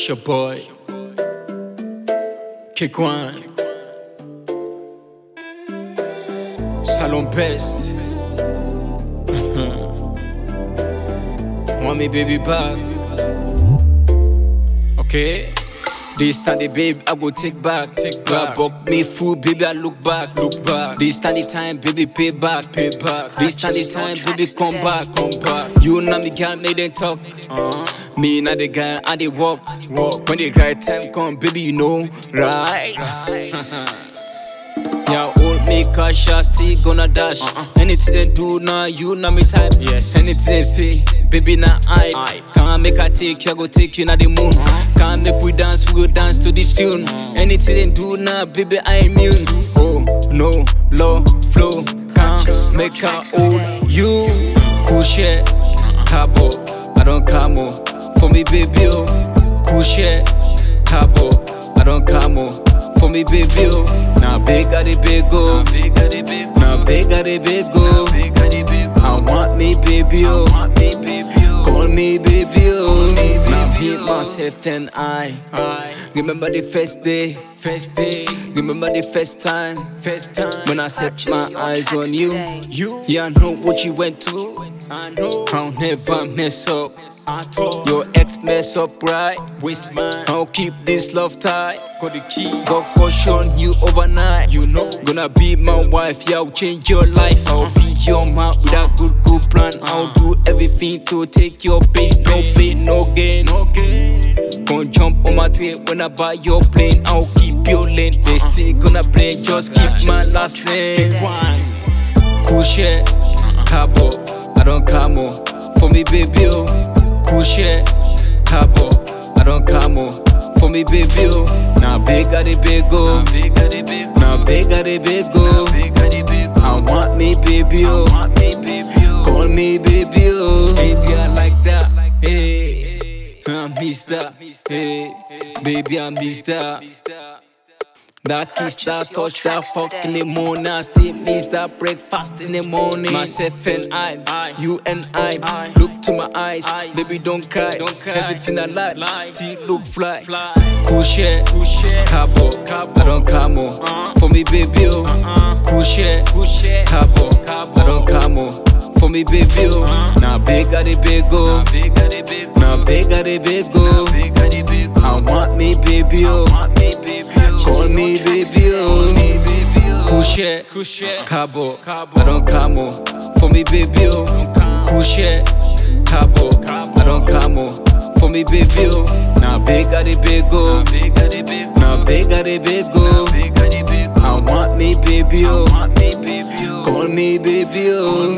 It's your boy, Kekwan. Salon Best. Want me baby back? Okay. This time the babe I go take back, take back. Buck me food, baby I look back, look back. This time the time, baby pay back, pay back. This time the time, baby come back, come back. You know me girl, make them talk. Uh-huh. Me not the guy, I they walk, walk. When the right time come, baby you know, right? Yeah, old me cautious, still gonna dash. Anything they do now, you know me type. Yes. Anything they say, baby not I. Can't make I take you, I go take you na the moon. Can't make we dance, we go dance to this tune. Anything they do now, baby I immune. Oh no, low flow, can't make I old you. Cool shit, cabo, I don't camo. Oh. For me baby, oh, cool shit, cabo, I don't camo. Oh. For me baby, oh, now big at the big oh. go, the big now big at the big go, big at big go. I want me baby, oh, want me baby, oh, myself and I. Remember the first day, first day. Remember the first time, first time when I set my eyes on you. You, yeah, I know what you went through. I know I'll never mess up. At all. Your ex mess up, right? Waste mine. I'll keep this love tight. Got the key. Got caution you overnight. Gonna be my wife. Yeah, I'll change your life. I'll be your man with a good, good plan. I'll do everything to take your pain. No pain, no gain. No gain. Gonna jump on my tail when I buy your plane. I'll keep your lane. They still gonna play. Just keep my last name. Shit, cabo. I don't camo. For me, baby, oh. Shit, cabo. I don't camo. For me, baby, oh. Now big at the big go. Now big at the big go. Now big at the big go. Big at the big go. I want me, baby, oh. oh. Call me, baby, oh. Baby, I like that. Hey, I'm Mister. Hey, baby, I'm Mister. That kiss, that touch, that fuck in the morning. I still miss that breakfast in the morning. Myself and I, you and I, look to my eyes, baby don't cry. Don't cry. Everything I like, still look fly. Cool shit, cabo, I don't camo. Oh. Uh-uh. For me, baby, oh. Uh-uh. Cool shit, cabo, I don't camo. Oh. For me, baby, oh. Uh-huh. Now big at the big oh. go, now big at the big go. I want me, baby, oh. Call me baby, oh. Cool shit, cabo, I don't camo. For me, baby, oh. Cool shit, cabo, I don't camo. For me, baby, oh. Now big at the big go, now big at the big go. I want me, baby, oh. Call me baby, oh.